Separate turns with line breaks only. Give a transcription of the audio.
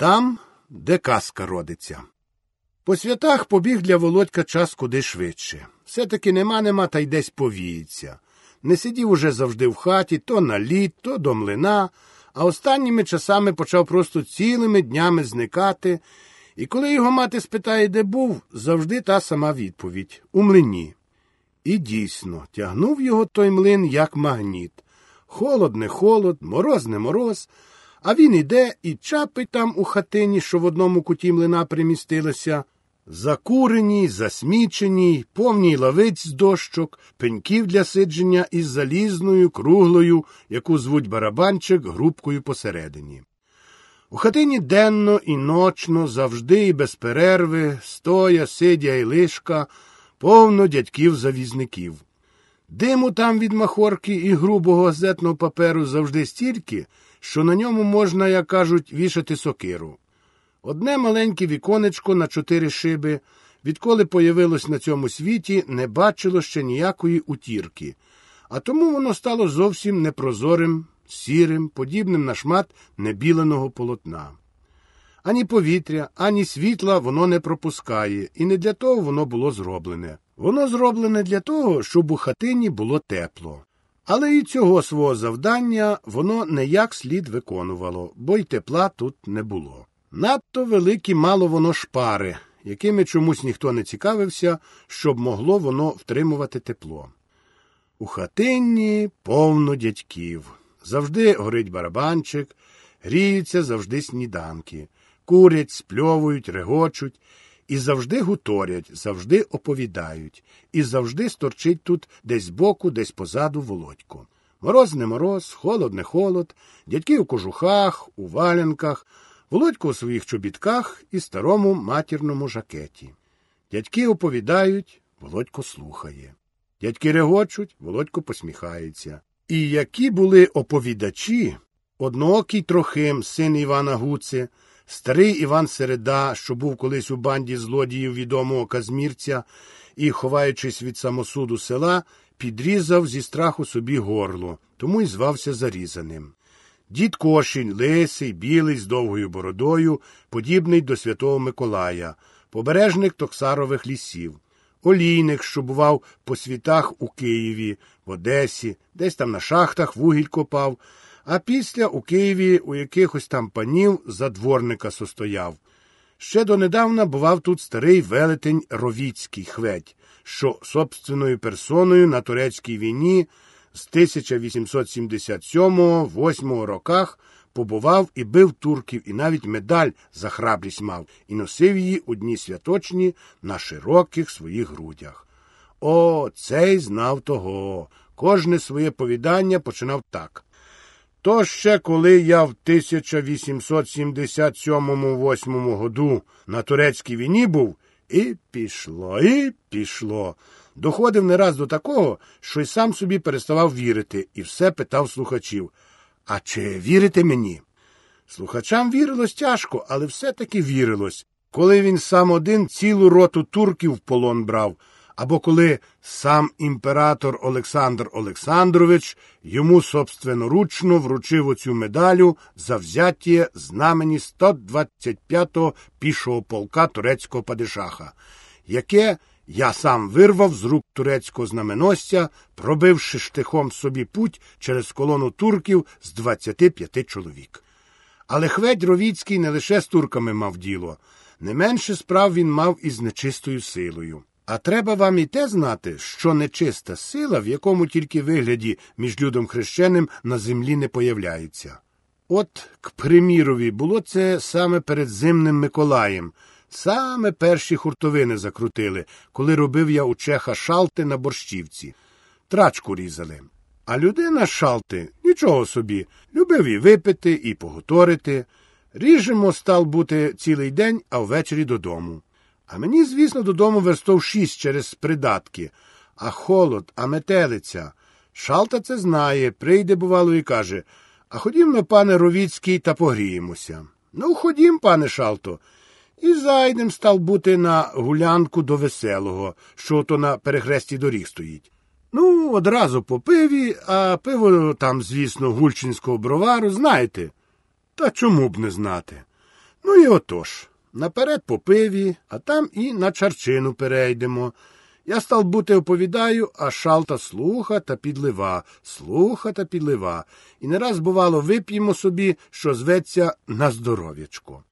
Там, де казка родиться. По святах побіг для Володька час куди швидше. Все-таки нема нема та й десь повіється. Не сидів уже завжди в хаті, то на лід, то до млина, а останніми часами почав просто цілими днями зникати. І коли його мати спитає, де був, завжди та сама відповідь у млині. І дійсно, тягнув його той млин, як магніт. Холод не холод, мороз не мороз, а він іде і чапить там у хатині, що в одному куті млина примістилася, закуреній, засміченій, повній лавиць з дощок, пеньків для сидження із залізною, круглою, яку звуть барабанчик, грубкою посередині. У хатині денно і ночно, завжди і без перерви, стоя, сидя і лишка, повно дядьків-завізників. Диму там від махорки і грубого газетного паперу завжди стільки, що на ньому можна, як кажуть, вішати сокиру. Одне маленьке віконечко на чотири шиби, відколи появилось на цьому світі, не бачило ще ніякої утірки, а тому воно стало зовсім непрозорим, сірим, подібним на шмат небіленого полотна. Ані повітря, ані світла воно не пропускає, і не для того воно було зроблене. Воно зроблене для того, щоб у хатині було тепло. Але і цього свого завдання воно не як слід виконувало, бо й тепла тут не було. Надто великі мало воно шпари, якими чомусь ніхто не цікавився, щоб могло воно втримувати тепло. У хатині повно дядьків. Завжди горить барабанчик, гріються завжди сніданки, курять, спльовують, регочуть, і завжди гуторять, завжди оповідають, і завжди сторчить тут десь збоку, десь позаду володько. Мороз не мороз, холод не холод, дядьки у кожухах, у валянках, володько у своїх чобітках і старому матірному жакеті. Дядьки оповідають, володько слухає. Дядьки регочуть, володько посміхається. І які були оповідачі, одноокий Трохим, син Івана Гуци, старий Іван Середа, що був колись у банді злодіїв відомого Казмірця, і, ховаючись від самосуду села, підрізав зі страху собі горло, тому й звався зарізаним. Дід Кошінь, лисий, білий, з довгою бородою, подібний до святого Миколая, побережник Токсарових лісів. Олійник, що бував по світах у Києві, в Одесі, десь там на шахтах вугіль копав, а після у Києві у якихось там панів за дворника состояв. Ще донедавна бував тут старий велетень Ровіцький хведь, що собственною персоною на турецькій війні з 1877-8 роках побував і бив турків, і навіть медаль за храбрість мав, і носив її у дні святочні на широких своїх грудях. О, цей знав того. Кожне своє повідання починав так. То ще коли я в 1877-8 году на турецькій війні був, і пішло, і пішло. Доходив не раз до такого, що й сам собі переставав вірити, і все питав слухачів. А чи вірите мені? Слухачам вірилось тяжко, але все-таки вірилось, коли він сам один цілу роту турків в полон брав, або коли сам імператор Олександр Олександрович йому собственноручно вручив оцю медалю за взяття знамені 125-го пішого полка турецького падишаха, яке я сам вирвав з рук турецького знаменосця, пробивши штихом собі путь через колону турків з 25 чоловік. Але Хведь Ровіцький не лише з турками мав діло, не менше справ він мав із нечистою силою. А треба вам і те знати, що нечиста сила, в якому тільки вигляді між людом хрещеним на землі не появляється. От, к примірові, було це саме перед зимним Миколаєм. Саме перші хуртовини закрутили, коли робив я у чеха шалти на борщівці. Трачку різали. А людина шалти нічого собі, любив і випити, і поготорити. Ріжемо став бути цілий день, а ввечері додому. А мені, звісно, додому верстов шість через придатки. А холод, а метелиця. Шалта це знає, прийде, бувало, і каже А ходім пане Ровіцький, та погріємося. Ну, ходім, пане Шалто. І зайдем став бути на гулянку до веселого, що то на перехресті доріг стоїть. Ну, одразу по пиві, а пиво там, звісно, гульчинського бровару, знаєте. Та чому б не знати? Ну і отож. Наперед по пиві, а там і на чарчину перейдемо. Я став бути оповідаю, а шалта слуха та підлива, слуха та підлива. І не раз, бувало, вип'ємо собі, що зветься на здоров'ячко.